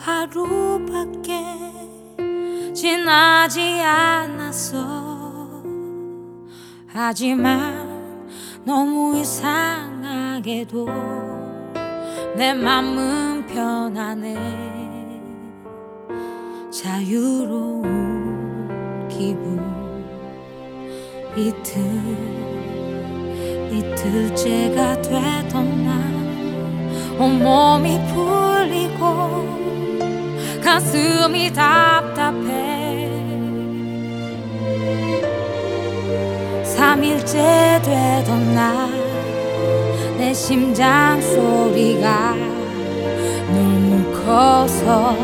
하루밖에 지나지 않았어. 하지만 너무 이상하게도 내 맘은 편하네 자유로운 기분 이틀 이틀째가 되던 날 온몸이 풀리고 가슴이 답답해. 삼일째 되던 날 내 심장 소리가 너무 커서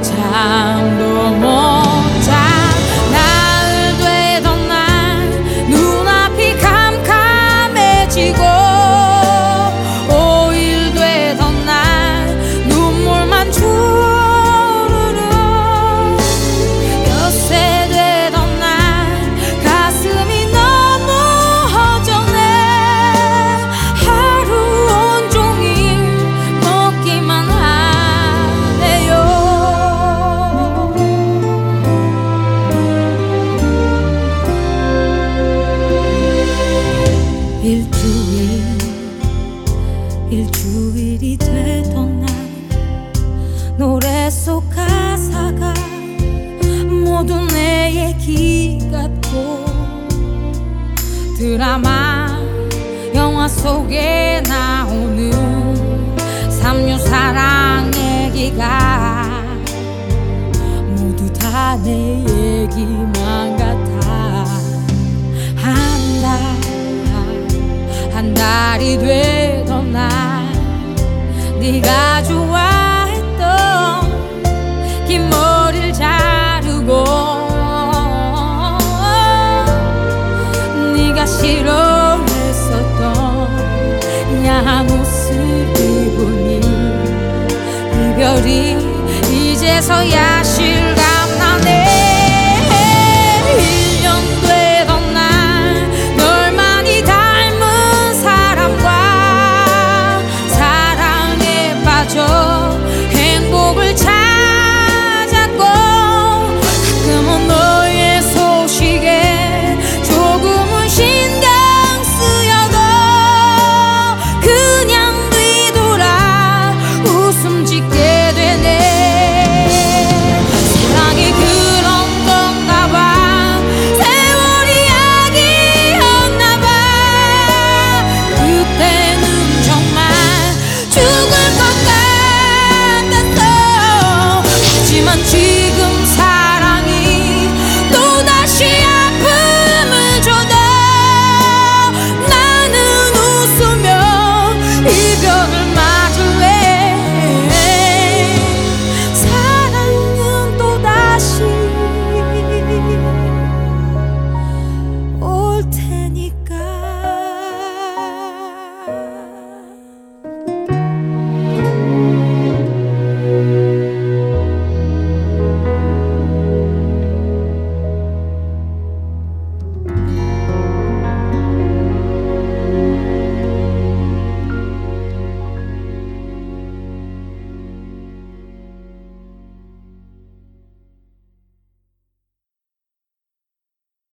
잠 일주일이 되던 날 노래 속 가사가 모두 내 얘기 같고 드라마 영화 속에 나오는 삼류 사랑 얘기가 모두 다 내 얘기만 같아. 한 달 한 달이 날 네가 좋아했던 긴 머리를 자르고 네가 싫어했었던 야한 옷을 입으니 이별이 이제서야